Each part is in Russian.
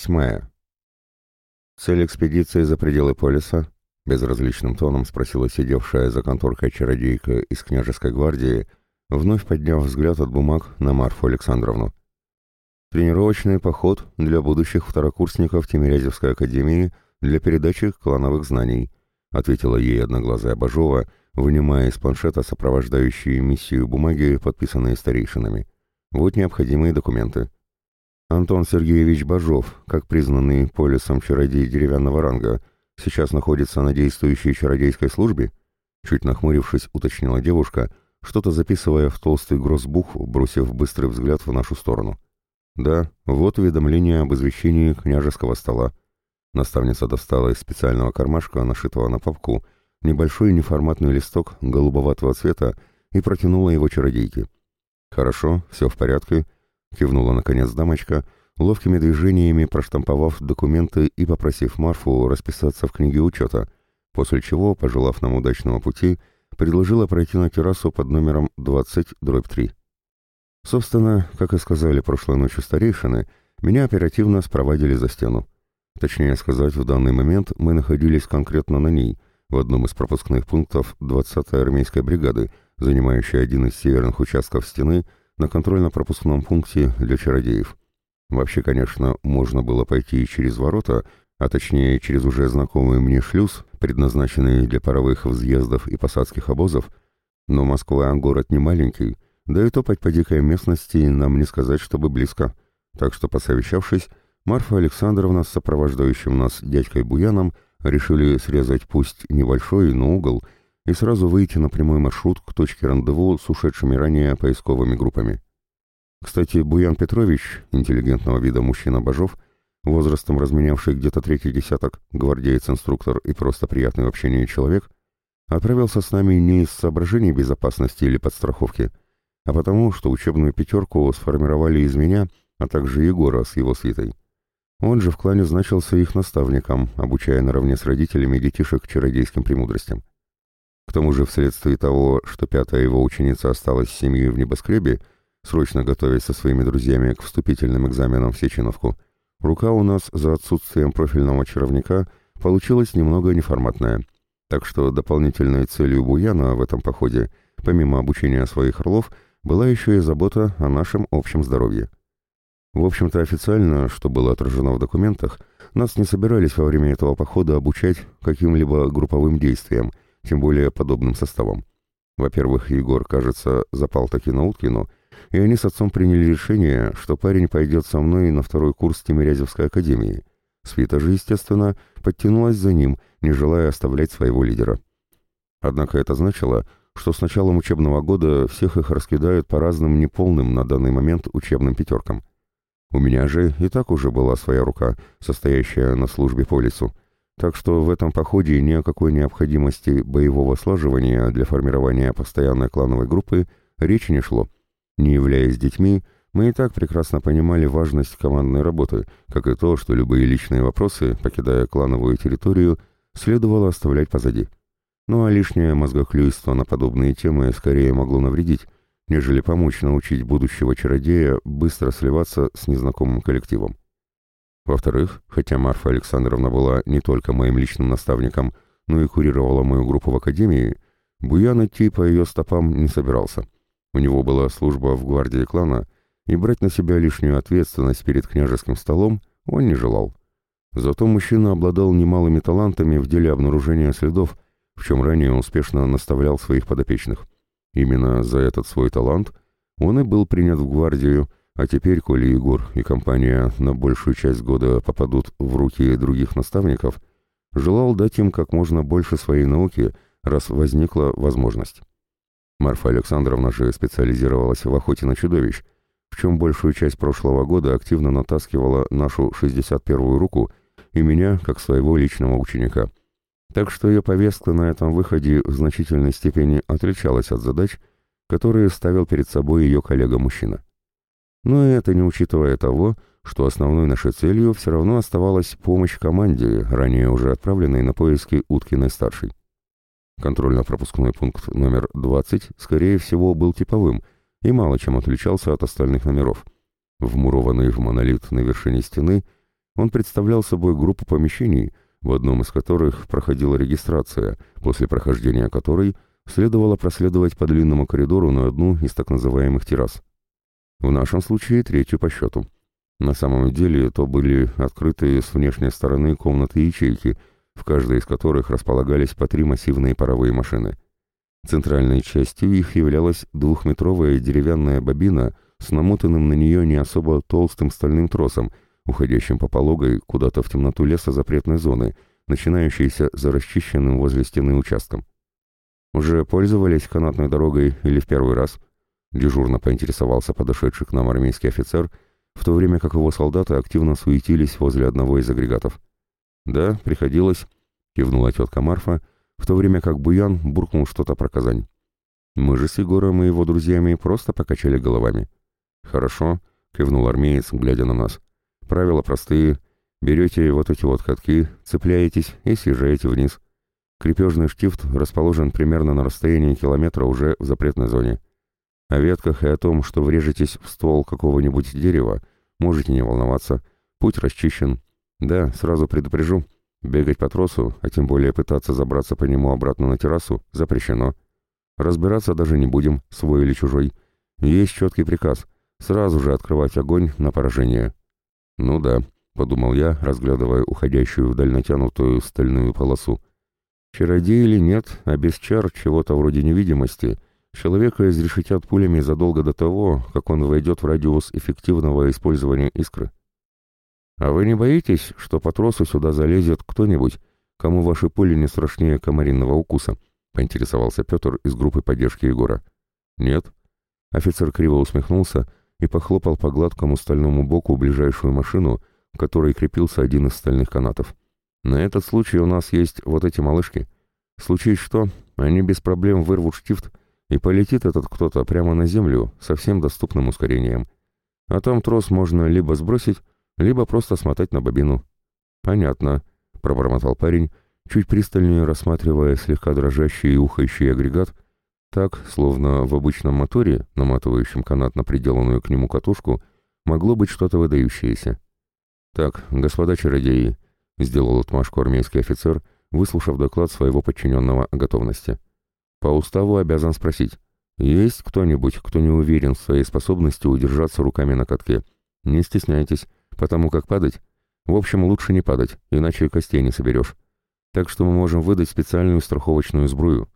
восьмая. Цель экспедиции за пределы полиса? Безразличным тоном спросила сидевшая за конторкой чародейка из княжеской гвардии, вновь подняв взгляд от бумаг на Марфу Александровну. Тренировочный поход для будущих второкурсников Тимирязевской академии для передачи клановых знаний, ответила ей одноглазая Бажова, вынимая из планшета сопровождающие миссию бумаги, подписанные старейшинами. Вот необходимые документы. Антон Сергеевич Бажов, как признанный полисом чародей деревянного ранга, сейчас находится на действующей чародейской службе? Чуть нахмурившись, уточнила девушка, что-то записывая в толстый гроссбух, бросив быстрый взгляд в нашу сторону. Да, вот уведомление об извещении княжеского стола. Наставница достала из специального кармашка, нашитого на папку, небольшой неформатный листок голубоватого цвета и протянула его чародейке. «Хорошо, все в порядке», — кивнула наконец дамочка, ловкими движениями проштамповав документы и попросив Марфу расписаться в книге учета, после чего, пожелав нам удачного пути, предложила пройти на террасу под номером 20-3. Собственно, как и сказали прошлой ночью старейшины, меня оперативно спровадили за стену. Точнее сказать, в данный момент мы находились конкретно на ней, в одном из пропускных пунктов 20-й армейской бригады, занимающей один из северных участков стены на контрольно-пропускном пункте для чародеев. Вообще, конечно, можно было пойти через ворота, а точнее через уже знакомый мне шлюз, предназначенный для паровых взъездов и посадских обозов, но Москва город не маленький, да и топать по дикой местности нам не сказать, чтобы близко. Так что, посовещавшись, Марфа Александровна с сопровождающим нас дядькой Буяном решили срезать пусть небольшой, но угол, и сразу выйти на прямой маршрут к точке рандеву с ушедшими ранее поисковыми группами. Кстати, Буян Петрович, интеллигентного вида мужчина Бажов, возрастом разменявший где-то третий десяток, гвардеец-инструктор и просто приятный в общении человек, отправился с нами не из соображений безопасности или подстраховки, а потому, что учебную пятерку сформировали из меня, а также Егора с его свитой. Он же в клане значился их наставником, обучая наравне с родителями детишек чародейским премудростям. К тому же, вследствие того, что пятая его ученица осталась с семьей в небоскребе, срочно готовясь со своими друзьями к вступительным экзаменам в Сеченовку, рука у нас за отсутствием профильного чаровника получилась немного неформатная. Так что дополнительной целью Буяна в этом походе, помимо обучения своих орлов, была еще и забота о нашем общем здоровье. В общем-то, официально, что было отражено в документах, нас не собирались во время этого похода обучать каким-либо групповым действиям, тем более подобным составом. Во-первых, Егор, кажется, запал таки на Уткину, и они с отцом приняли решение, что парень пойдет со мной на второй курс Тимирязевской академии. Свита же, естественно, подтянулась за ним, не желая оставлять своего лидера. Однако это значило, что с началом учебного года всех их раскидают по разным неполным на данный момент учебным пятеркам. У меня же и так уже была своя рука, состоящая на службе по лесу, так что в этом походе ни о какой необходимости боевого слаживания для формирования постоянной клановой группы речи не шло. Не являясь детьми, мы и так прекрасно понимали важность командной работы, как и то, что любые личные вопросы, покидая клановую территорию, следовало оставлять позади. Ну а лишнее мозгоклюйство на подобные темы скорее могло навредить, нежели помочь научить будущего чародея быстро сливаться с незнакомым коллективом. Во-вторых, хотя Марфа Александровна была не только моим личным наставником, но и курировала мою группу в академии, Буян идти по ее стопам не собирался. У него была служба в гвардии клана, и брать на себя лишнюю ответственность перед княжеским столом он не желал. Зато мужчина обладал немалыми талантами в деле обнаружения следов, в чем ранее успешно наставлял своих подопечных. Именно за этот свой талант он и был принят в гвардию, а теперь, коли Егор и компания на большую часть года попадут в руки других наставников, желал дать им как можно больше своей науки, раз возникла возможность. Марфа Александровна же специализировалась в охоте на чудовищ, в чем большую часть прошлого года активно натаскивала нашу 61-ю руку и меня как своего личного ученика – так что ее повестка на этом выходе в значительной степени отличалась от задач, которые ставил перед собой ее коллега-мужчина. Но это не учитывая того, что основной нашей целью все равно оставалась помощь команде, ранее уже отправленной на поиски Уткиной-старшей. Контрольно-пропускной пункт номер 20, скорее всего, был типовым и мало чем отличался от остальных номеров. Вмурованный в монолит на вершине стены – Он представлял собой группу помещений, в одном из которых проходила регистрация, после прохождения которой следовало проследовать по длинному коридору на одну из так называемых террас. В нашем случае третью по счету. На самом деле это были открытые с внешней стороны комнаты-ячейки, в каждой из которых располагались по три массивные паровые машины. Центральной частью их являлась двухметровая деревянная бобина с намотанным на нее не особо толстым стальным тросом, уходящим по пологой куда-то в темноту леса запретной зоны, начинающейся за расчищенным возле стены участком. «Уже пользовались канатной дорогой или в первый раз?» Дежурно поинтересовался подошедший к нам армейский офицер, в то время как его солдаты активно суетились возле одного из агрегатов. «Да, приходилось», — кивнула тетка Марфа, в то время как Буян буркнул что-то про Казань. Мы же с Егором и его друзьями просто покачали головами. «Хорошо», — кивнул армеец, глядя на нас. «Правила простые. Берете вот эти вот катки, цепляетесь и съезжаете вниз. Крепежный штифт расположен примерно на расстоянии километра уже в запретной зоне. О ветках и о том, что врежетесь в ствол какого-нибудь дерева, можете не волноваться. Путь расчищен. Да, сразу предупрежу, Бегать по тросу, а тем более пытаться забраться по нему обратно на террасу, запрещено. Разбираться даже не будем, свой или чужой. Есть четкий приказ — сразу же открывать огонь на поражение. «Ну да», — подумал я, разглядывая уходящую вдаль натянутую стальную полосу. «Чародей или нет, а без чар чего-то вроде невидимости, человека изрешетят пулями задолго до того, как он войдет в радиус эффективного использования искры». «А вы не боитесь, что по тросу сюда залезет кто-нибудь, кому ваши пули не страшнее комаринного укуса?» — поинтересовался Петр из группы поддержки Егора. «Нет». Офицер криво усмехнулся и похлопал по гладкому стальному боку ближайшую машину, к которой крепился один из стальных канатов. «На этот случай у нас есть вот эти малышки. Случись что, они без проблем вырвут штифт, и полетит этот кто-то прямо на землю со всем доступным ускорением. А там трос можно либо сбросить, либо просто смотать на бобину. «Понятно», — пробормотал парень, чуть пристальнее рассматривая слегка дрожащий и ухающий агрегат, так, словно в обычном моторе, наматывающем канат на приделанную к нему катушку, могло быть что-то выдающееся. «Так, господа чародеи», — сделал отмашку армейский офицер, выслушав доклад своего подчиненного о готовности. «По уставу обязан спросить, есть кто-нибудь, кто не уверен в своей способности удержаться руками на катке? Не стесняйтесь, потому как падать... В общем, лучше не падать, иначе костей не соберешь. Так что мы можем выдать специальную страховочную сбрую.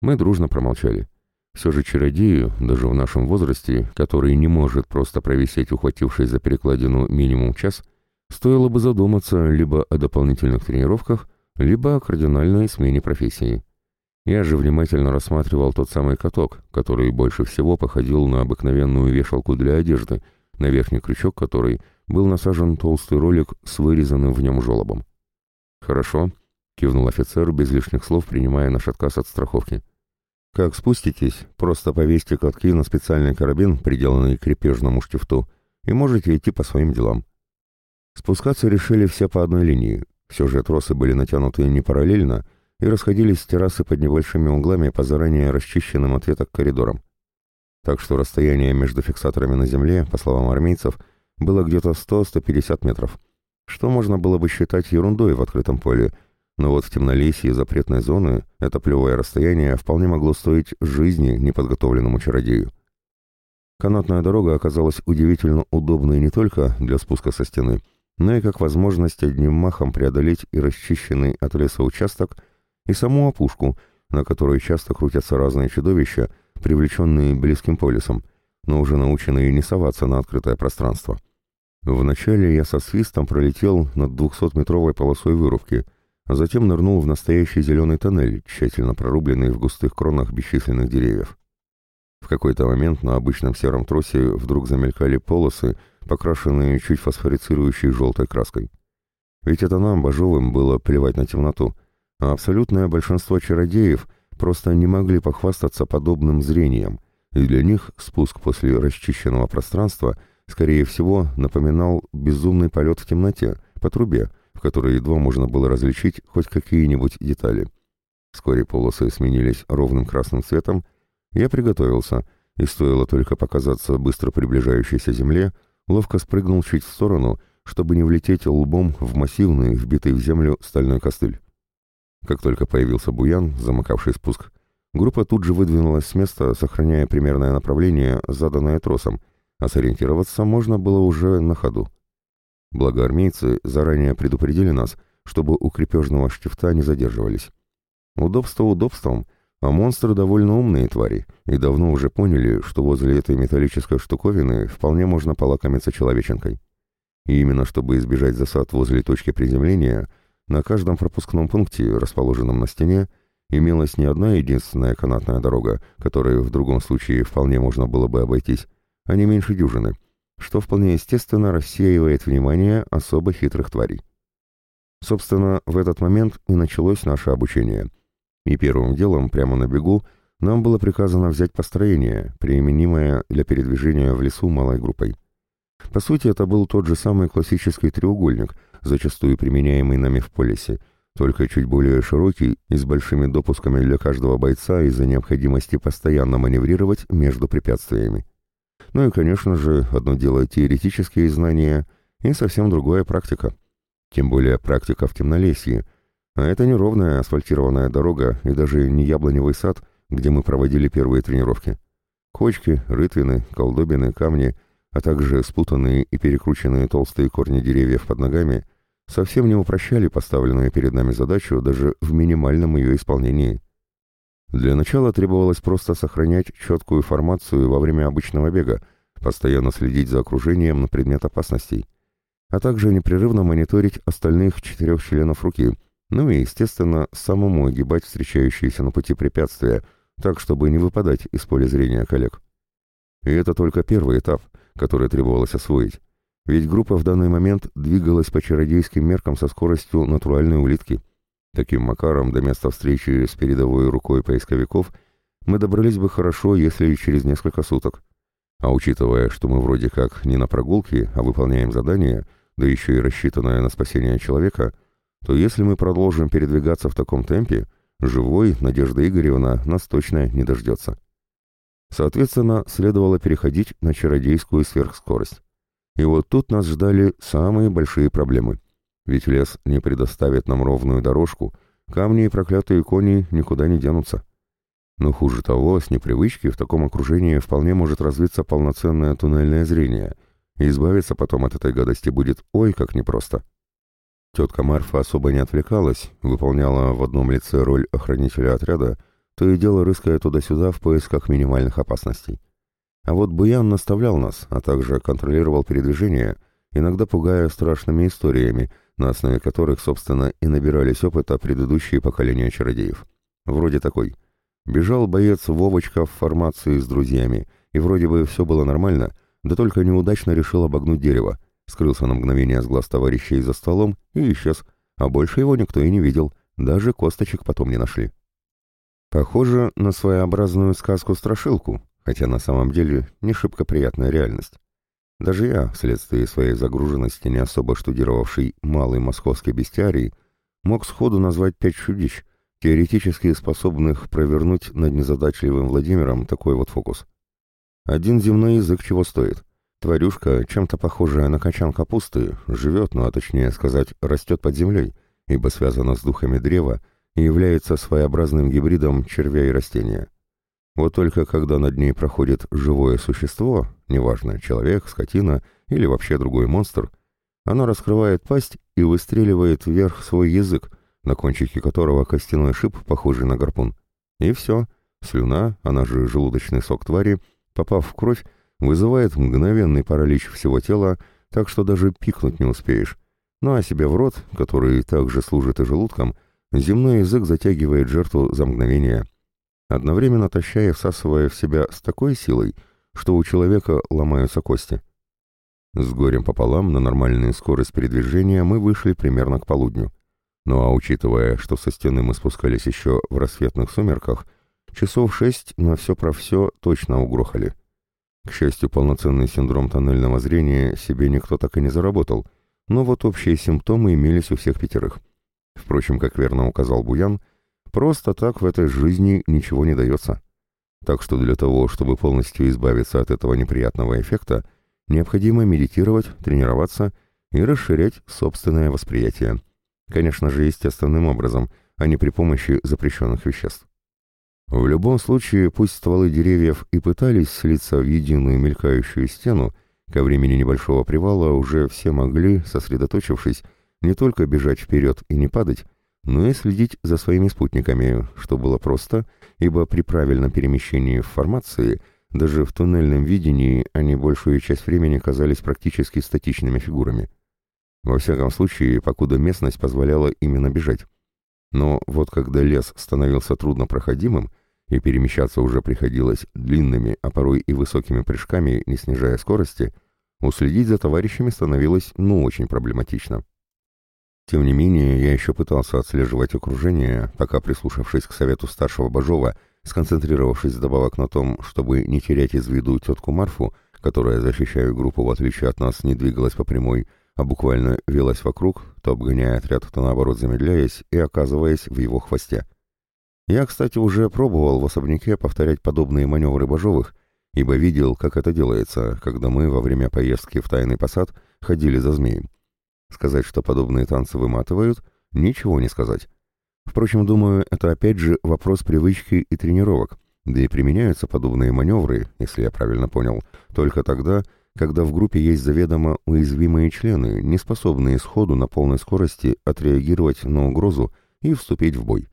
Мы дружно промолчали. Все же чародею, даже в нашем возрасте, который не может просто провисеть, ухватившись за перекладину минимум час, стоило бы задуматься либо о дополнительных тренировках, либо о кардинальной смене профессии. Я же внимательно рассматривал тот самый каток, который больше всего походил на обыкновенную вешалку для одежды, на верхний крючок которой был насажен толстый ролик с вырезанным в нем желобом. «Хорошо», — кивнул офицер, без лишних слов принимая наш отказ от страховки. «Как спуститесь, просто повесьте катки на специальный карабин, приделанный к крепежному штифту, и можете идти по своим делам». Спускаться решили все по одной линии, все же тросы были натянуты не параллельно и расходились с террасы под небольшими углами по заранее расчищенным от веток коридорам. Так что расстояние между фиксаторами на земле, по словам армейцев, — было где-то 100-150 метров, что можно было бы считать ерундой в открытом поле, но вот в темнолесье запретной зоны это плевое расстояние вполне могло стоить жизни неподготовленному чародею. Канатная дорога оказалась удивительно удобной не только для спуска со стены, но и как возможность одним махом преодолеть и расчищенный от леса участок, и саму опушку, на которой часто крутятся разные чудовища, привлеченные близким полюсом, но уже наученные не соваться на открытое пространство. Вначале я со свистом пролетел над двухсотметровой полосой вырубки, а затем нырнул в настоящий зеленый тоннель, тщательно прорубленный в густых кронах бесчисленных деревьев. В какой-то момент на обычном сером тросе вдруг замелькали полосы, покрашенные чуть фосфорицирующей желтой краской. Ведь это нам, Бажовым, было плевать на темноту, а абсолютное большинство чародеев просто не могли похвастаться подобным зрением, и для них спуск после расчищенного пространства — скорее всего, напоминал безумный полет в темноте, по трубе, в которой едва можно было различить хоть какие-нибудь детали. Вскоре полосы сменились ровным красным цветом, я приготовился, и стоило только показаться быстро приближающейся земле, ловко спрыгнул чуть в сторону, чтобы не влететь лбом в массивный, вбитый в землю стальной костыль. Как только появился буян, замыкавший спуск, группа тут же выдвинулась с места, сохраняя примерное направление, заданное тросом, а сориентироваться можно было уже на ходу. Благо армейцы заранее предупредили нас, чтобы у крепежного штифта не задерживались. Удобство удобством, а монстры довольно умные твари, и давно уже поняли, что возле этой металлической штуковины вполне можно полакомиться человеченкой. И именно чтобы избежать засад возле точки приземления, на каждом пропускном пункте, расположенном на стене, имелась не одна единственная канатная дорога, которой в другом случае вполне можно было бы обойтись, а не меньше дюжины, что вполне естественно рассеивает внимание особо хитрых тварей. Собственно, в этот момент и началось наше обучение. И первым делом, прямо на бегу, нам было приказано взять построение, применимое для передвижения в лесу малой группой. По сути, это был тот же самый классический треугольник, зачастую применяемый нами в полисе, только чуть более широкий и с большими допусками для каждого бойца из-за необходимости постоянно маневрировать между препятствиями. Ну и, конечно же, одно дело теоретические знания и совсем другое практика. Тем более практика в темнолесье. А это не ровная асфальтированная дорога и даже не яблоневый сад, где мы проводили первые тренировки. Кочки, рытвины, колдобины, камни, а также спутанные и перекрученные толстые корни деревьев под ногами совсем не упрощали поставленную перед нами задачу даже в минимальном ее исполнении. Для начала требовалось просто сохранять четкую формацию во время обычного бега, постоянно следить за окружением на предмет опасностей, а также непрерывно мониторить остальных четырех членов руки, ну и, естественно, самому огибать встречающиеся на пути препятствия, так, чтобы не выпадать из поля зрения коллег. И это только первый этап, который требовалось освоить, ведь группа в данный момент двигалась по чародейским меркам со скоростью натуральной улитки. Таким макаром до места встречи с передовой рукой поисковиков мы добрались бы хорошо, если и через несколько суток. А учитывая, что мы вроде как не на прогулке, а выполняем задание – да еще и рассчитанная на спасение человека, то если мы продолжим передвигаться в таком темпе, живой Надежда Игоревна нас точно не дождется. Соответственно, следовало переходить на чародейскую сверхскорость. И вот тут нас ждали самые большие проблемы. Ведь лес не предоставит нам ровную дорожку, камни и проклятые кони никуда не денутся. Но хуже того, с непривычки в таком окружении вполне может развиться полноценное туннельное зрение — и избавиться потом от этой гадости будет ой как непросто. Тетка Марфа особо не отвлекалась, выполняла в одном лице роль охранителя отряда, то и дело рыская туда-сюда в поисках минимальных опасностей. А вот Буян наставлял нас, а также контролировал передвижение, иногда пугая страшными историями, на основе которых, собственно, и набирались опыта предыдущие поколения чародеев. Вроде такой. Бежал боец Вовочка в формации с друзьями, и вроде бы все было нормально, да только неудачно решил обогнуть дерево, скрылся на мгновение с глаз товарищей за столом и исчез, а больше его никто и не видел, даже косточек потом не нашли. Похоже на своеобразную сказку-страшилку, хотя на самом деле не шибко приятная реальность. Даже я, вследствие своей загруженности, не особо штудировавший малый московский бестиарий, мог сходу назвать пять чудищ, теоретически способных провернуть над незадачливым Владимиром такой вот фокус. Один земной язык чего стоит. Тварюшка, чем-то похожая на качан капусты, живет, ну а точнее сказать, растет под землей, ибо связана с духами древа и является своеобразным гибридом червя и растения. Вот только когда над ней проходит живое существо, неважно, человек, скотина или вообще другой монстр, оно раскрывает пасть и выстреливает вверх свой язык, на кончике которого костяной шип, похожий на гарпун. И все, слюна, она же желудочный сок твари, попав в кровь, вызывает мгновенный паралич всего тела, так что даже пикнуть не успеешь. Ну а себе в рот, который также служит и желудком, земной язык затягивает жертву за мгновение, одновременно тащая и всасывая в себя с такой силой, что у человека ломаются кости. С горем пополам на нормальную скорость передвижения мы вышли примерно к полудню. Ну а учитывая, что со стены мы спускались еще в рассветных сумерках, Часов шесть на все про все точно угрохали. К счастью, полноценный синдром тоннельного зрения себе никто так и не заработал, но вот общие симптомы имелись у всех пятерых. Впрочем, как верно указал Буян, просто так в этой жизни ничего не дается. Так что для того, чтобы полностью избавиться от этого неприятного эффекта, необходимо медитировать, тренироваться и расширять собственное восприятие. Конечно же, естественным образом, а не при помощи запрещенных веществ. В любом случае, пусть стволы деревьев и пытались слиться в единую мелькающую стену, ко времени небольшого привала уже все могли, сосредоточившись, не только бежать вперед и не падать, но и следить за своими спутниками, что было просто, ибо при правильном перемещении в формации, даже в туннельном видении, они большую часть времени казались практически статичными фигурами. Во всяком случае, покуда местность позволяла именно бежать. Но вот когда лес становился труднопроходимым, и перемещаться уже приходилось длинными, а порой и высокими прыжками, не снижая скорости, уследить за товарищами становилось ну очень проблематично. Тем не менее, я еще пытался отслеживать окружение, пока, прислушавшись к совету старшего Бажова, сконцентрировавшись добавок на том, чтобы не терять из виду тетку Марфу, которая, защищая группу, в отличие от нас, не двигалась по прямой, а буквально велась вокруг, то обгоняя отряд, то наоборот замедляясь и оказываясь в его хвосте. Я, кстати, уже пробовал в особняке повторять подобные маневры Бажовых, ибо видел, как это делается, когда мы во время поездки в тайный посад ходили за змеем. Сказать, что подобные танцы выматывают, ничего не сказать. Впрочем, думаю, это опять же вопрос привычки и тренировок, да и применяются подобные маневры, если я правильно понял, только тогда, когда в группе есть заведомо уязвимые члены, не способные сходу на полной скорости отреагировать на угрозу и вступить в бой.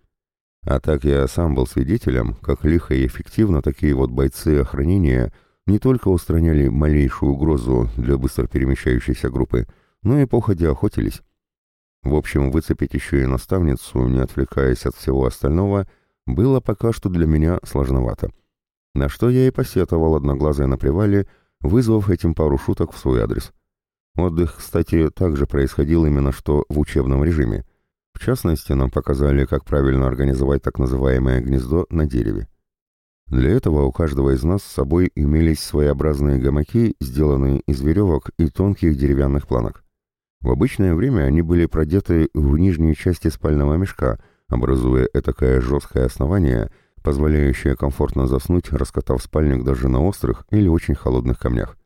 А так я сам был свидетелем, как лихо и эффективно такие вот бойцы охранения не только устраняли малейшую угрозу для быстро перемещающейся группы, но и походя охотились. В общем, выцепить еще и наставницу, не отвлекаясь от всего остального, было пока что для меня сложновато. На что я и посетовал одноглазое на привале, вызвав этим пару шуток в свой адрес. Отдых, кстати, также происходил именно что в учебном режиме. В частности, нам показали, как правильно организовать так называемое гнездо на дереве. Для этого у каждого из нас с собой имелись своеобразные гамаки, сделанные из веревок и тонких деревянных планок. В обычное время они были продеты в нижней части спального мешка, образуя этакое жесткое основание, позволяющее комфортно заснуть, раскатав спальник даже на острых или очень холодных камнях,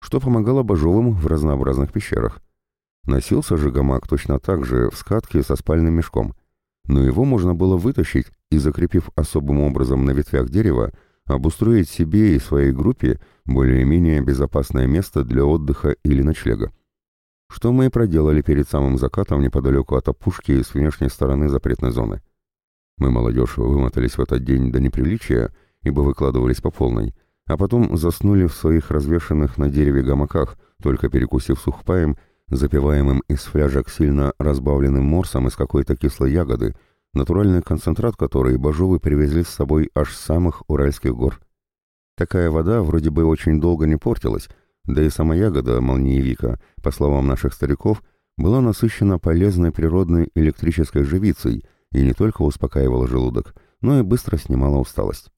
что помогало Бажовым в разнообразных пещерах. Носился же гамак точно так же в скатке со спальным мешком, но его можно было вытащить и, закрепив особым образом на ветвях дерева, обустроить себе и своей группе более-менее безопасное место для отдыха или ночлега. Что мы и проделали перед самым закатом неподалеку от опушки с внешней стороны запретной зоны. Мы, молодежь, вымотались в этот день до неприличия, ибо выкладывались по полной, а потом заснули в своих развешанных на дереве гамаках, только перекусив сухпаем запиваемым из фляжек сильно разбавленным морсом из какой-то кислой ягоды, натуральный концентрат которой Бажовы привезли с собой аж с самых Уральских гор. Такая вода вроде бы очень долго не портилась, да и сама ягода молниевика, по словам наших стариков, была насыщена полезной природной электрической живицей и не только успокаивала желудок, но и быстро снимала усталость.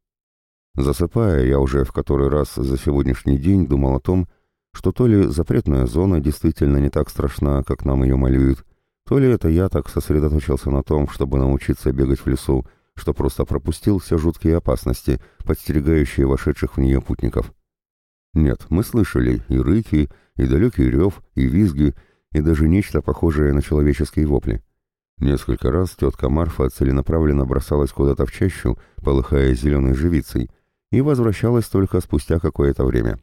Засыпая, я уже в который раз за сегодняшний день думал о том, что то ли запретная зона действительно не так страшна, как нам ее малюют, то ли это я так сосредоточился на том, чтобы научиться бегать в лесу, что просто пропустил все жуткие опасности, подстерегающие вошедших в нее путников. Нет, мы слышали и рыки, и далекий рев, и визги, и даже нечто похожее на человеческие вопли. Несколько раз тетка Марфа целенаправленно бросалась куда-то в чащу, полыхая зеленой живицей, и возвращалась только спустя какое-то время.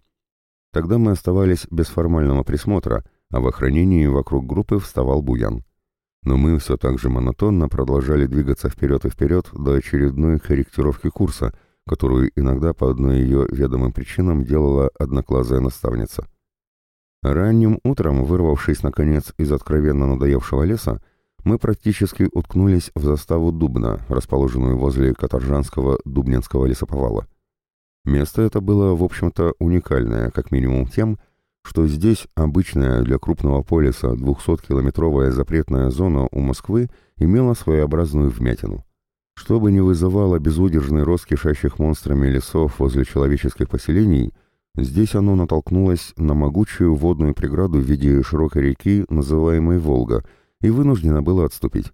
Тогда мы оставались без формального присмотра, а в охранении вокруг группы вставал Буян. Но мы все так же монотонно продолжали двигаться вперед и вперед до очередной корректировки курса, которую иногда по одной ее ведомым причинам делала одноклассная наставница. Ранним утром, вырвавшись, наконец, из откровенно надоевшего леса, мы практически уткнулись в заставу Дубна, расположенную возле Каторжанского Дубнинского лесоповала. Место это было, в общем-то, уникальное, как минимум тем, что здесь обычная для крупного полиса 200-километровая запретная зона у Москвы имела своеобразную вмятину. Что бы ни вызывало безудержный рост кишащих монстрами лесов возле человеческих поселений, здесь оно натолкнулось на могучую водную преграду в виде широкой реки, называемой Волга, и вынуждено было отступить.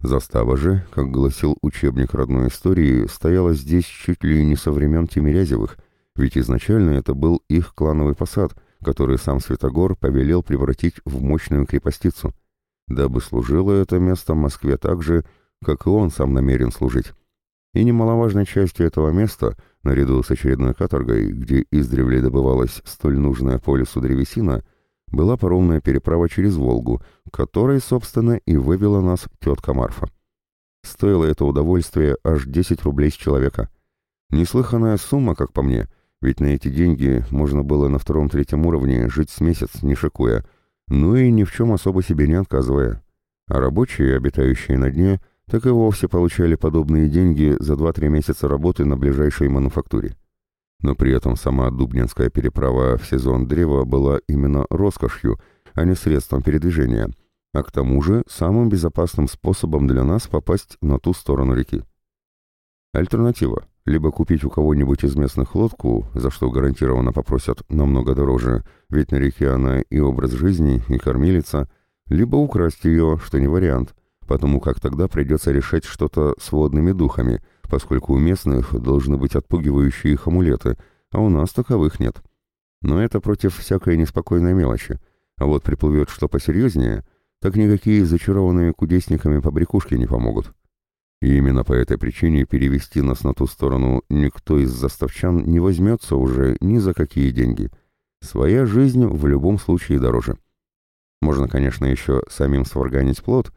Застава же, как гласил учебник родной истории, стояла здесь чуть ли не со времен Тимирязевых, ведь изначально это был их клановый посад, который сам Святогор повелел превратить в мощную крепостицу, дабы служило это место Москве так же, как и он сам намерен служить. И немаловажной частью этого места, наряду с очередной каторгой, где издревле добывалась столь нужная полюсу древесина, была паромная переправа через Волгу, которой, собственно, и вывела нас тетка Марфа. Стоило это удовольствие аж 10 рублей с человека. Неслыханная сумма, как по мне, ведь на эти деньги можно было на втором-третьем уровне жить с месяц, не шикуя, ну и ни в чем особо себе не отказывая. А рабочие, обитающие на дне, так и вовсе получали подобные деньги за 2-3 месяца работы на ближайшей мануфактуре. Но при этом сама Дубнинская переправа в сезон древа была именно роскошью, а не средством передвижения, а к тому же самым безопасным способом для нас попасть на ту сторону реки. Альтернатива – либо купить у кого-нибудь из местных лодку, за что гарантированно попросят намного дороже, ведь на реке она и образ жизни, и кормилица, либо украсть ее, что не вариант, потому как тогда придется решать что-то с водными духами, поскольку у местных должны быть отпугивающие их амулеты, а у нас таковых нет. Но это против всякой неспокойной мелочи. А вот приплывет что посерьезнее, так никакие зачарованные кудесниками побрякушки не помогут. И именно по этой причине перевести нас на ту сторону никто из заставчан не возьмется уже ни за какие деньги. Своя жизнь в любом случае дороже. Можно, конечно, еще самим сварганить плод,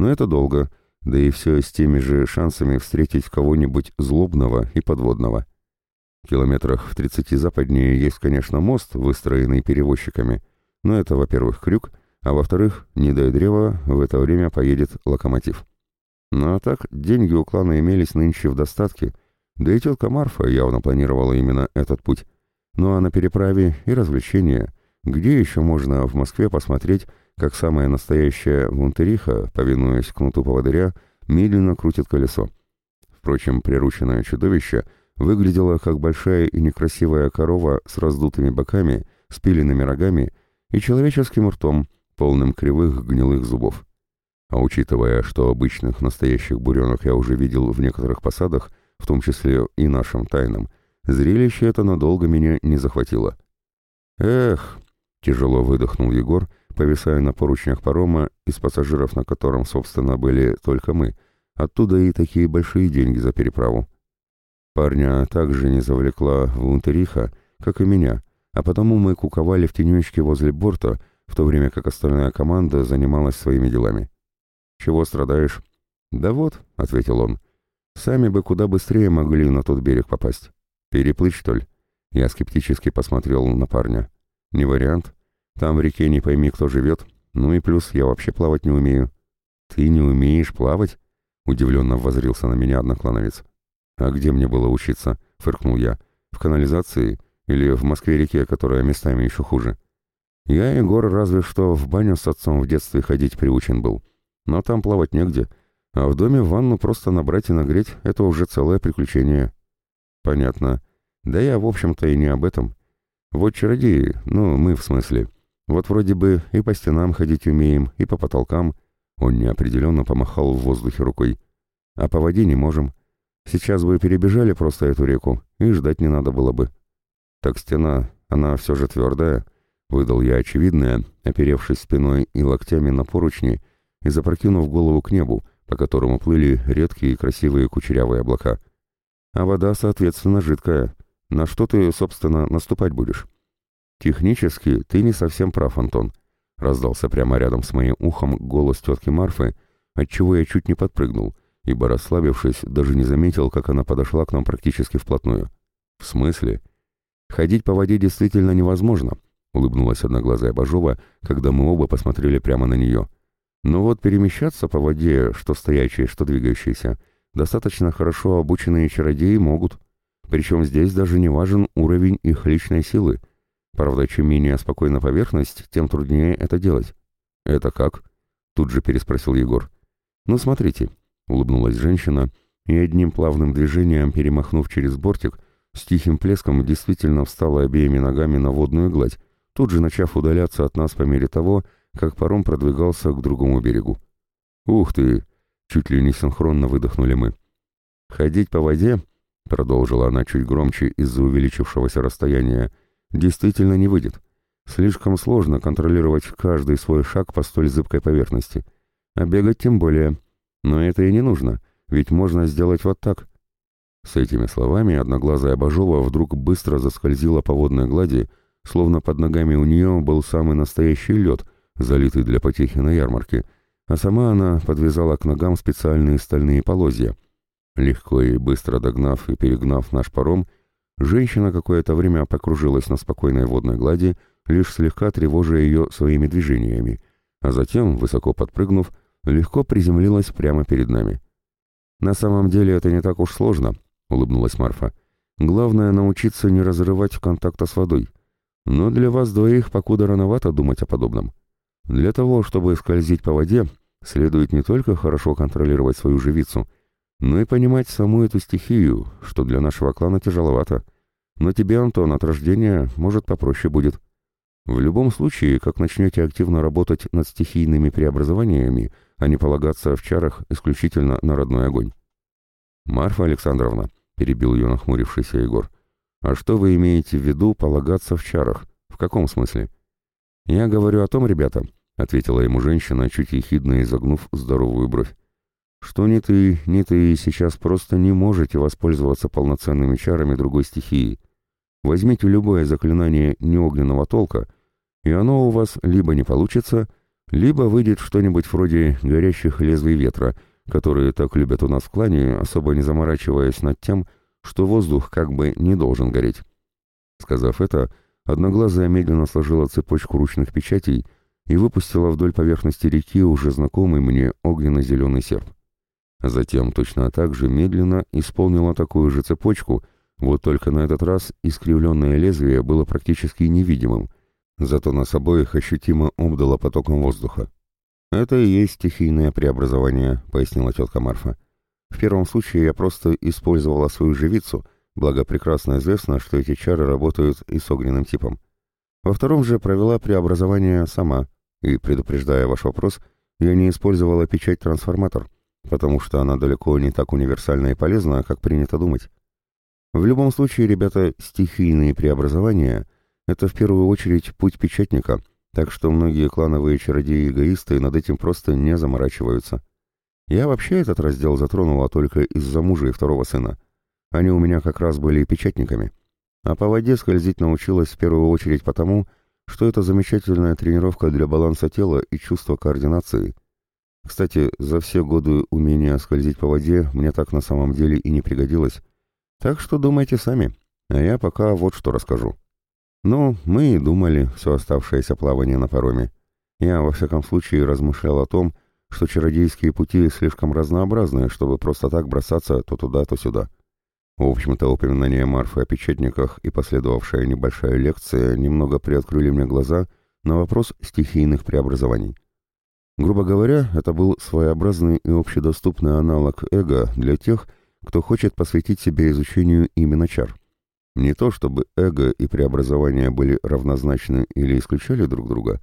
но это долго, да и все с теми же шансами встретить кого-нибудь злобного и подводного. В километрах в 30 западнее есть, конечно, мост, выстроенный перевозчиками, но это, во-первых, крюк, а во-вторых, не дай древа, в это время поедет локомотив. Ну а так, деньги у клана имелись нынче в достатке, да и тетка Марфа явно планировала именно этот путь. Ну а на переправе и развлечения. Где еще можно в Москве посмотреть, как самая настоящая вунтериха, повинуясь кнуту поводыря, медленно крутит колесо? Впрочем, прирученное чудовище выглядело как большая и некрасивая корова с раздутыми боками, спиленными рогами и человеческим ртом, полным кривых гнилых зубов. А учитывая, что обычных настоящих буренок я уже видел в некоторых посадах, в том числе и нашим тайным, зрелище это надолго меня не захватило. «Эх!» — тяжело выдохнул Егор, повисая на поручнях парома, из пассажиров на котором, собственно, были только мы. Оттуда и такие большие деньги за переправу. Парня также не завлекла в Унтериха, как и меня, а потому мы куковали в тенечке возле борта, в то время как остальная команда занималась своими делами. «Чего страдаешь?» «Да вот», — ответил он, — «сами бы куда быстрее могли на тот берег попасть. Переплыть, что ли?» Я скептически посмотрел на парня. «Не вариант. Там в реке не пойми, кто живет. Ну и плюс я вообще плавать не умею». «Ты не умеешь плавать?» — удивленно возрился на меня одноклановец. «А где мне было учиться?» — фыркнул я. «В канализации? Или в Москве-реке, которая местами еще хуже?» Я, Егор, разве что в баню с отцом в детстве ходить приучен был но там плавать негде, а в доме ванну просто набрать и нагреть — это уже целое приключение. Понятно. Да я, в общем-то, и не об этом. Вот чародеи, ну, мы в смысле. Вот вроде бы и по стенам ходить умеем, и по потолкам. Он неопределенно помахал в воздухе рукой. А по воде не можем. Сейчас бы перебежали просто эту реку, и ждать не надо было бы. Так стена, она все же твердая, выдал я очевидное, оперевшись спиной и локтями на поручни и запрокинув голову к небу, по которому плыли редкие красивые кучерявые облака. А вода, соответственно, жидкая. На что ты, собственно, наступать будешь? Технически ты не совсем прав, Антон. Раздался прямо рядом с моим ухом голос тетки Марфы, отчего я чуть не подпрыгнул, ибо, расслабившись, даже не заметил, как она подошла к нам практически вплотную. «В смысле?» «Ходить по воде действительно невозможно», — улыбнулась одноглазая Бажова, когда мы оба посмотрели прямо на нее. Но вот перемещаться по воде, что стоячие, что двигающиеся, достаточно хорошо обученные чародеи могут. Причем здесь даже не важен уровень их личной силы. Правда, чем менее спокойна поверхность, тем труднее это делать. «Это как?» — тут же переспросил Егор. «Ну, смотрите», — улыбнулась женщина, и одним плавным движением, перемахнув через бортик, с тихим плеском действительно встала обеими ногами на водную гладь, тут же начав удаляться от нас по мере того, как паром продвигался к другому берегу. «Ух ты!» — чуть ли не синхронно выдохнули мы. «Ходить по воде», — продолжила она чуть громче из-за увеличившегося расстояния, — «действительно не выйдет. Слишком сложно контролировать каждый свой шаг по столь зыбкой поверхности. А бегать тем более. Но это и не нужно, ведь можно сделать вот так. С этими словами одноглазая Бажова вдруг быстро заскользила по водной глади, словно под ногами у нее был самый настоящий лед, залитый для потехи на ярмарке, а сама она подвязала к ногам специальные стальные полозья. Легко и быстро догнав и перегнав наш паром, женщина какое-то время покружилась на спокойной водной глади, лишь слегка тревожа ее своими движениями, а затем, высоко подпрыгнув, легко приземлилась прямо перед нами. «На самом деле это не так уж сложно», — улыбнулась Марфа. «Главное — научиться не разрывать контакта с водой. Но для вас двоих покуда рановато думать о подобном. Для того, чтобы скользить по воде, следует не только хорошо контролировать свою живицу, но и понимать саму эту стихию, что для нашего клана тяжеловато. Но тебе, Антон, от рождения, может, попроще будет. В любом случае, как начнете активно работать над стихийными преобразованиями, а не полагаться в чарах исключительно на родной огонь. «Марфа Александровна», — перебил ее нахмурившийся Егор, — «а что вы имеете в виду полагаться в чарах? В каком смысле?» «Я говорю о том, ребята», — ответила ему женщина, чуть ехидно изогнув здоровую бровь, «что ни ты, ни ты сейчас просто не можете воспользоваться полноценными чарами другой стихии. Возьмите любое заклинание неогненного толка, и оно у вас либо не получится, либо выйдет что-нибудь вроде горящих лезвий ветра, которые так любят у нас в клане, особо не заморачиваясь над тем, что воздух как бы не должен гореть. Сказав это, Одноглазая медленно сложила цепочку ручных печатей и выпустила вдоль поверхности реки уже знакомый мне огненно-зеленый серп. Затем точно так же медленно исполнила такую же цепочку, вот только на этот раз искривленное лезвие было практически невидимым, зато нас обоих ощутимо обдало потоком воздуха. «Это и есть стихийное преобразование», — пояснила тетка Марфа. «В первом случае я просто использовала свою живицу — благо прекрасно известно, что эти чары работают и с огненным типом. Во втором же провела преобразование сама, и, предупреждая ваш вопрос, я не использовала печать-трансформатор, потому что она далеко не так универсальна и полезна, как принято думать. В любом случае, ребята, стихийные преобразования — это в первую очередь путь печатника, так что многие клановые чародеи-эгоисты над этим просто не заморачиваются. Я вообще этот раздел затронула только из-за мужа и второго сына — они у меня как раз были печатниками. А по воде скользить научилась в первую очередь потому, что это замечательная тренировка для баланса тела и чувства координации. Кстати, за все годы умения скользить по воде мне так на самом деле и не пригодилось. Так что думайте сами, а я пока вот что расскажу. Ну, мы и думали все оставшееся плавание на пароме. Я, во всяком случае, размышлял о том, что чародейские пути слишком разнообразны, чтобы просто так бросаться то туда, то сюда. В общем-то, упоминание Марфы о печатниках и последовавшая небольшая лекция немного приоткрыли мне глаза на вопрос стихийных преобразований. Грубо говоря, это был своеобразный и общедоступный аналог эго для тех, кто хочет посвятить себе изучению именно чар. Не то чтобы эго и преобразования были равнозначны или исключали друг друга,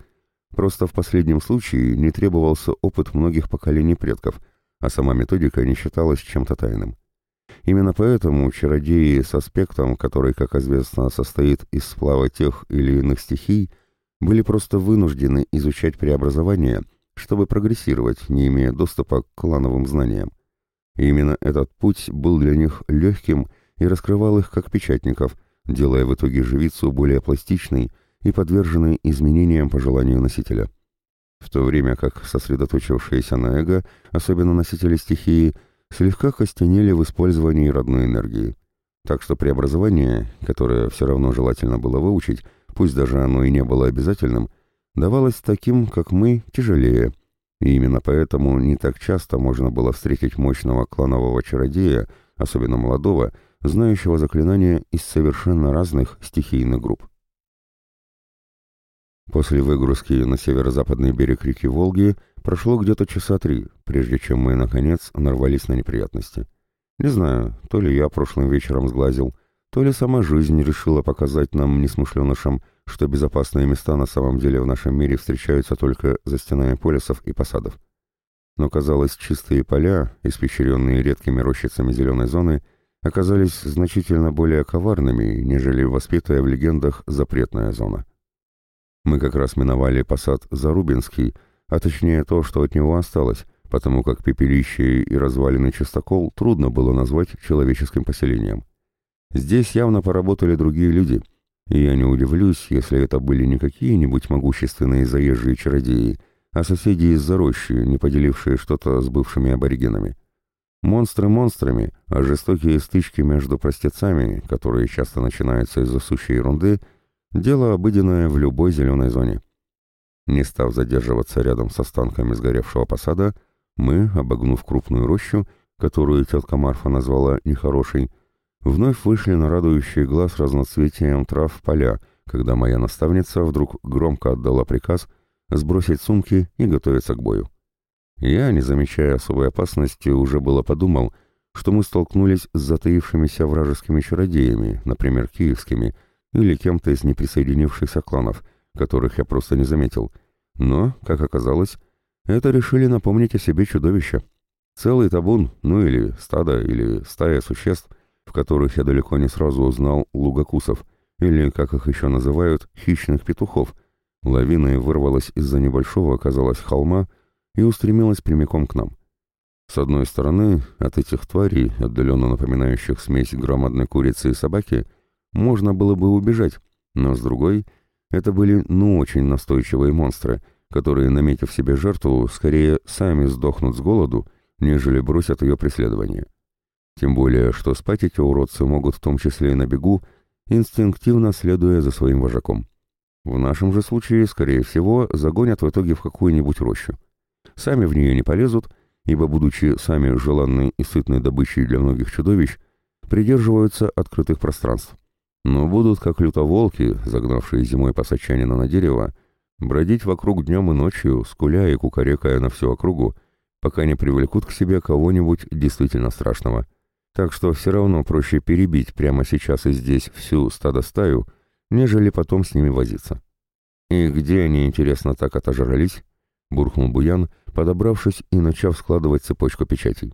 просто в последнем случае не требовался опыт многих поколений предков, а сама методика не считалась чем-то тайным. Именно поэтому чародеи с аспектом, который, как известно, состоит из сплава тех или иных стихий, были просто вынуждены изучать преобразования, чтобы прогрессировать, не имея доступа к клановым знаниям. И именно этот путь был для них легким и раскрывал их как печатников, делая в итоге живицу более пластичной и подверженной изменениям по желанию носителя. В то время как сосредоточившиеся на эго, особенно носители стихии, слегка костенели в использовании родной энергии. Так что преобразование, которое все равно желательно было выучить, пусть даже оно и не было обязательным, давалось таким, как мы, тяжелее. И именно поэтому не так часто можно было встретить мощного кланового чародея, особенно молодого, знающего заклинания из совершенно разных стихийных групп. После выгрузки на северо-западный берег реки Волги Прошло где-то часа три, прежде чем мы, наконец, нарвались на неприятности. Не знаю, то ли я прошлым вечером сглазил, то ли сама жизнь решила показать нам, несмышленышам, что безопасные места на самом деле в нашем мире встречаются только за стенами полисов и посадов. Но, казалось, чистые поля, испещренные редкими рощицами зеленой зоны, оказались значительно более коварными, нежели воспитая в легендах запретная зона. Мы как раз миновали посад Зарубинский, а точнее то, что от него осталось, потому как пепелище и развалины чистокол трудно было назвать человеческим поселением. Здесь явно поработали другие люди, и я не удивлюсь, если это были не какие-нибудь могущественные заезжие чародеи, а соседи из-за рощи, не поделившие что-то с бывшими аборигенами. Монстры монстрами, а жестокие стычки между простецами, которые часто начинаются из-за сущей ерунды, дело обыденное в любой зеленой зоне. Не став задерживаться рядом с останками сгоревшего посада, мы, обогнув крупную рощу, которую тетка Марфа назвала нехорошей, вновь вышли на радующий глаз разноцветием трав поля, когда моя наставница вдруг громко отдала приказ сбросить сумки и готовиться к бою. Я, не замечая особой опасности, уже было подумал, что мы столкнулись с затаившимися вражескими чародеями, например, киевскими, или кем-то из неприсоединившихся кланов, которых я просто не заметил. Но, как оказалось, это решили напомнить о себе чудовища. Целый табун, ну или стадо, или стая существ, в которых я далеко не сразу узнал лугокусов, или, как их еще называют, хищных петухов. Лавиной вырвалась из-за небольшого, казалось, холма и устремилась прямиком к нам. С одной стороны, от этих тварей, отдаленно напоминающих смесь громадной курицы и собаки, можно было бы убежать, но с другой, это были ну очень настойчивые монстры, которые, наметив себе жертву, скорее сами сдохнут с голоду, нежели бросят ее преследование. Тем более, что спать эти уродцы могут в том числе и на бегу, инстинктивно следуя за своим вожаком. В нашем же случае, скорее всего, загонят в итоге в какую-нибудь рощу. Сами в нее не полезут, ибо, будучи сами желанной и сытной добычей для многих чудовищ, придерживаются открытых пространств. Но будут, как лютоволки, загнавшие зимой пасачанина на дерево, бродить вокруг днем и ночью, скуля и кукарекая на всю округу, пока не привлекут к себе кого-нибудь действительно страшного. Так что все равно проще перебить прямо сейчас и здесь всю стадо-стаю, нежели потом с ними возиться. И где они, интересно, так отожрались? — буркнул Буян, подобравшись и начав складывать цепочку печатей.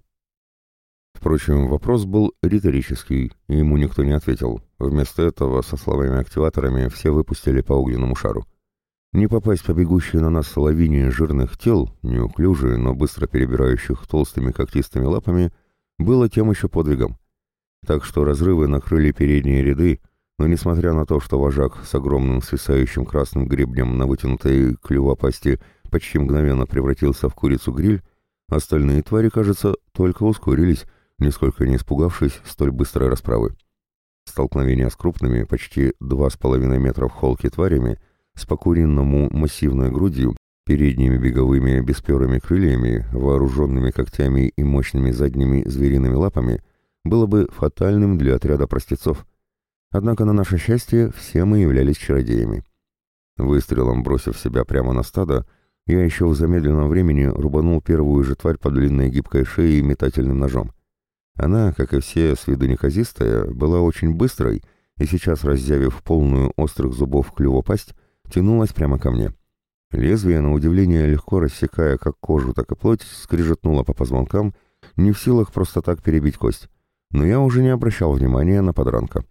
Впрочем, вопрос был риторический, и ему никто не ответил. Вместо этого со словами-активаторами все выпустили по огненному шару. Не попасть по бегущей на нас лавине жирных тел, неуклюжие, но быстро перебирающих толстыми когтистыми лапами, было тем еще подвигом. Так что разрывы накрыли передние ряды, но несмотря на то, что вожак с огромным свисающим красным гребнем на вытянутой клювопасти почти мгновенно превратился в курицу-гриль, остальные твари, кажется, только ускорились, нисколько не испугавшись столь быстрой расправы. Столкновение с крупными, почти два с половиной метра в холке тварями, с покуренному массивной грудью, передними беговыми бесперыми крыльями, вооруженными когтями и мощными задними звериными лапами, было бы фатальным для отряда простецов. Однако, на наше счастье, все мы являлись чародеями. Выстрелом бросив себя прямо на стадо, я еще в замедленном времени рубанул первую же тварь по длинной гибкой шее метательным ножом. Она, как и все с виду неказистая, была очень быстрой и сейчас, разъявив полную острых зубов клювопасть, тянулась прямо ко мне. Лезвие, на удивление, легко рассекая как кожу, так и плоть, скрижетнуло по позвонкам, не в силах просто так перебить кость. Но я уже не обращал внимания на подранка.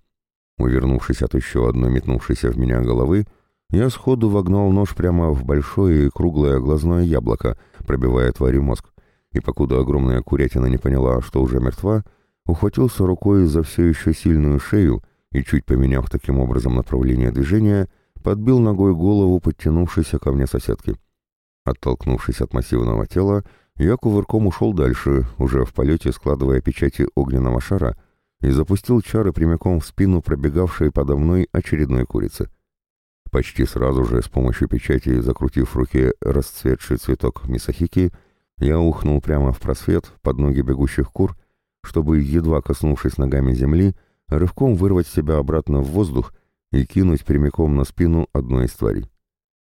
Увернувшись от еще одной метнувшейся в меня головы, я сходу вогнал нож прямо в большое и круглое глазное яблоко, пробивая твари мозг, и покуда огромная курятина не поняла, что уже мертва, ухватился рукой за все еще сильную шею и, чуть поменяв таким образом направление движения, подбил ногой голову подтянувшейся ко мне соседки. Оттолкнувшись от массивного тела, я кувырком ушел дальше, уже в полете складывая печати огненного шара, и запустил чары прямиком в спину пробегавшей подо мной очередной курицы. Почти сразу же, с помощью печати, закрутив в руке расцветший цветок мисахики, я ухнул прямо в просвет под ноги бегущих кур, чтобы, едва коснувшись ногами земли, рывком вырвать себя обратно в воздух и кинуть прямиком на спину одной из тварей.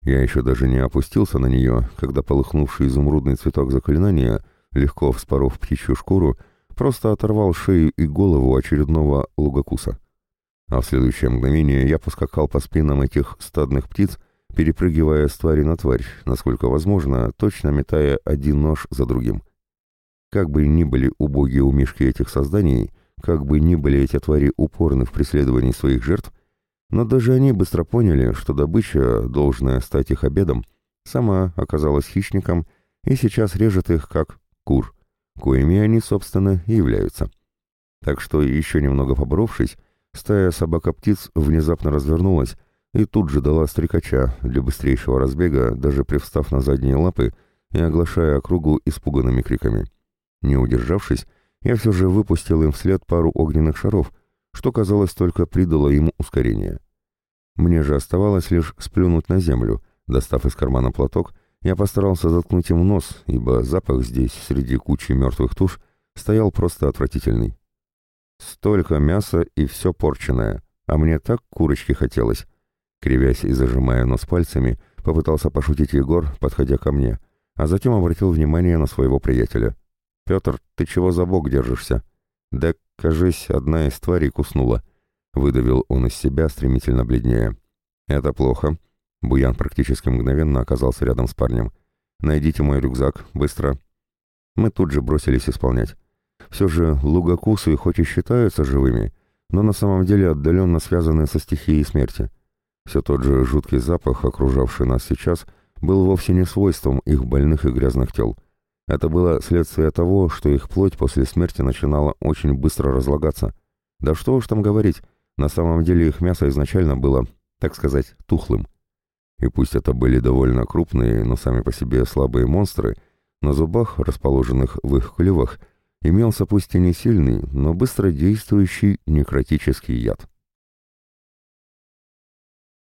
Я еще даже не опустился на нее, когда полыхнувший изумрудный цветок заклинания, легко вспоров птичью шкуру, просто оторвал шею и голову очередного лугокуса а в следующее мгновение я поскакал по спинам этих стадных птиц, перепрыгивая с твари на тварь, насколько возможно, точно метая один нож за другим. Как бы ни были убогие у Мишки этих созданий, как бы ни были эти твари упорны в преследовании своих жертв, Но даже они быстро поняли, что добыча, должная стать их обедом, сама оказалась хищником и сейчас режет их как кур, коими они, собственно, и являются. Так что, еще немного поборовшись, стая собака-птиц внезапно развернулась и тут же дала стрекача для быстрейшего разбега, даже привстав на задние лапы и оглашая округу испуганными криками. Не удержавшись, я все же выпустил им вслед пару огненных шаров, что, казалось, только придало ему ускорение. Мне же оставалось лишь сплюнуть на землю. Достав из кармана платок, я постарался заткнуть им нос, ибо запах здесь, среди кучи мертвых туш, стоял просто отвратительный. Столько мяса и все порченное, а мне так курочки хотелось. Кривясь и зажимая нос пальцами, попытался пошутить Егор, подходя ко мне, а затем обратил внимание на своего приятеля. «Петр, ты чего за бок держишься?» «Да, кажись, одна из тварей куснула», — выдавил он из себя, стремительно бледнее. «Это плохо». Буян практически мгновенно оказался рядом с парнем. «Найдите мой рюкзак, быстро». Мы тут же бросились исполнять. Все же лугокусы хоть и считаются живыми, но на самом деле отдаленно связаны со стихией смерти. Все тот же жуткий запах, окружавший нас сейчас, был вовсе не свойством их больных и грязных тел. Это было следствие того, что их плоть после смерти начинала очень быстро разлагаться. Да что уж там говорить, на самом деле их мясо изначально было, так сказать, тухлым. И пусть это были довольно крупные, но сами по себе слабые монстры, на зубах, расположенных в их клювах, имелся пусть и не сильный, но быстро действующий некротический яд.